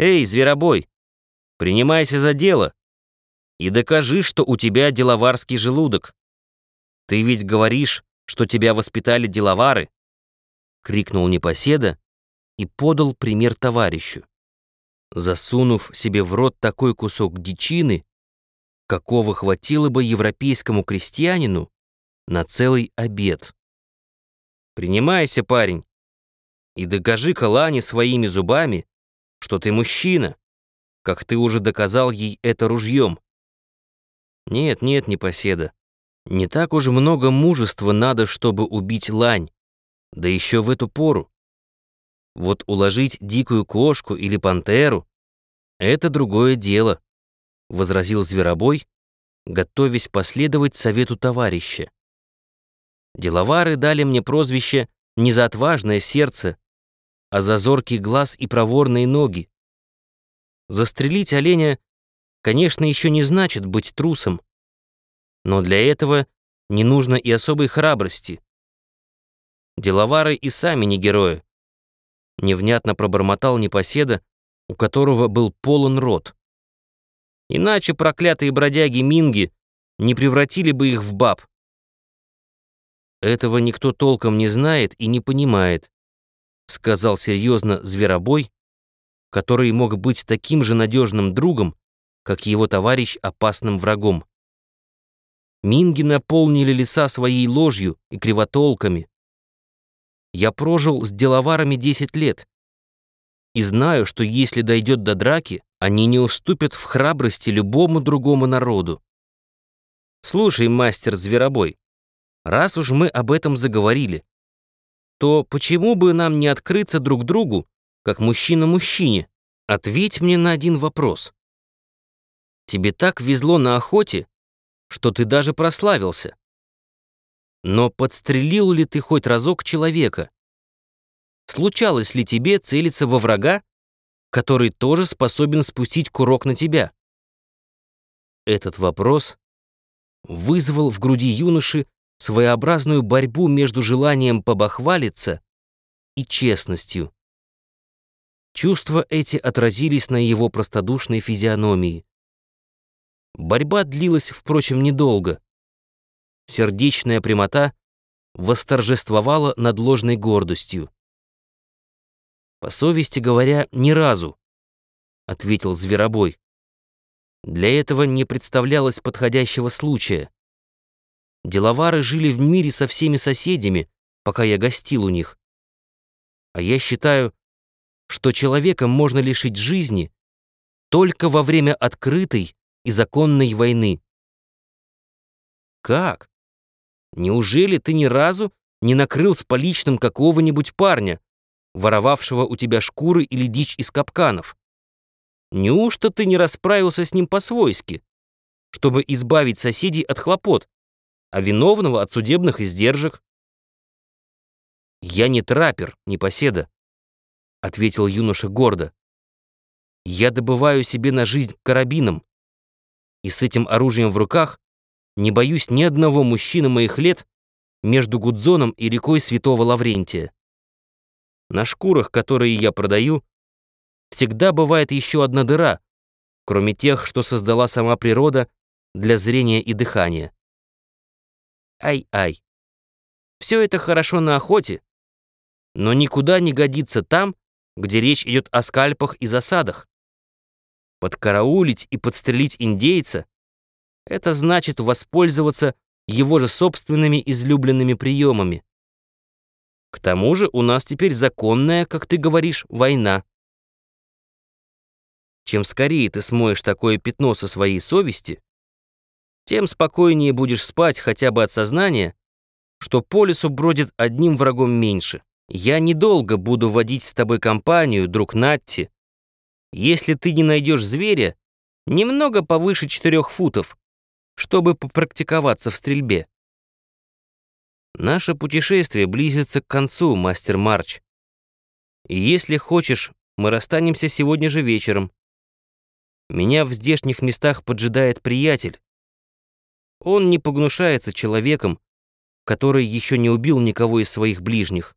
Эй, зверобой, принимайся за дело и докажи, что у тебя деловарский желудок. Ты ведь говоришь, что тебя воспитали деловары, крикнул непоседа и подал пример товарищу. Засунув себе в рот такой кусок дичины, какого хватило бы европейскому крестьянину на целый обед. Принимайся, парень, и докажи-ка Лане своими зубами, что ты мужчина, как ты уже доказал ей это ружьем. Нет, нет, непоседа, не так уж много мужества надо, чтобы убить лань, да еще в эту пору. Вот уложить дикую кошку или пантеру — это другое дело, — возразил Зверобой, готовясь последовать совету товарища. Деловары дали мне прозвище не за отважное сердце, а за зоркий глаз и проворные ноги. Застрелить оленя, конечно, еще не значит быть трусом, но для этого не нужно и особой храбрости. Деловары и сами не герои. Невнятно пробормотал непоседа, у которого был полон рот. Иначе проклятые бродяги-минги не превратили бы их в баб. Этого никто толком не знает и не понимает, сказал серьезно Зверобой, который мог быть таким же надежным другом, как его товарищ опасным врагом. Минги наполнили леса своей ложью и кривотолками. Я прожил с деловарами 10 лет и знаю, что если дойдет до драки, они не уступят в храбрости любому другому народу. Слушай, мастер Зверобой, раз уж мы об этом заговорили, то почему бы нам не открыться друг другу, как мужчина мужчине? Ответь мне на один вопрос. Тебе так везло на охоте, что ты даже прославился. Но подстрелил ли ты хоть разок человека? Случалось ли тебе целиться во врага, который тоже способен спустить курок на тебя? Этот вопрос вызвал в груди юноши своеобразную борьбу между желанием побахвалиться и честностью. Чувства эти отразились на его простодушной физиономии. Борьба длилась, впрочем, недолго. Сердечная прямота восторжествовала над ложной гордостью. «По совести говоря, ни разу», — ответил Зверобой. «Для этого не представлялось подходящего случая. Деловары жили в мире со всеми соседями, пока я гостил у них. А я считаю, что человека можно лишить жизни только во время открытой и законной войны. Как? Неужели ты ни разу не накрыл с поличным какого-нибудь парня, воровавшего у тебя шкуры или дичь из капканов? Неужто ты не расправился с ним по-свойски, чтобы избавить соседей от хлопот, а виновного от судебных издержек? «Я не траппер, не поседа», — ответил юноша гордо. «Я добываю себе на жизнь карабином, и с этим оружием в руках не боюсь ни одного мужчины моих лет между Гудзоном и рекой Святого Лаврентия. На шкурах, которые я продаю, всегда бывает еще одна дыра, кроме тех, что создала сама природа для зрения и дыхания. Ай-ай. Все это хорошо на охоте, но никуда не годится там, где речь идет о скальпах и засадах. Подкараулить и подстрелить индейца — это значит воспользоваться его же собственными излюбленными приемами. К тому же у нас теперь законная, как ты говоришь, война. Чем скорее ты смоешь такое пятно со своей совести, тем спокойнее будешь спать хотя бы от сознания, что по лесу бродит одним врагом меньше. Я недолго буду водить с тобой компанию, друг Натти, если ты не найдешь зверя немного повыше четырех футов, чтобы попрактиковаться в стрельбе. Наше путешествие близится к концу, мастер Марч. И если хочешь, мы расстанемся сегодня же вечером. Меня в здешних местах поджидает приятель. Он не погнушается человеком, который еще не убил никого из своих ближних.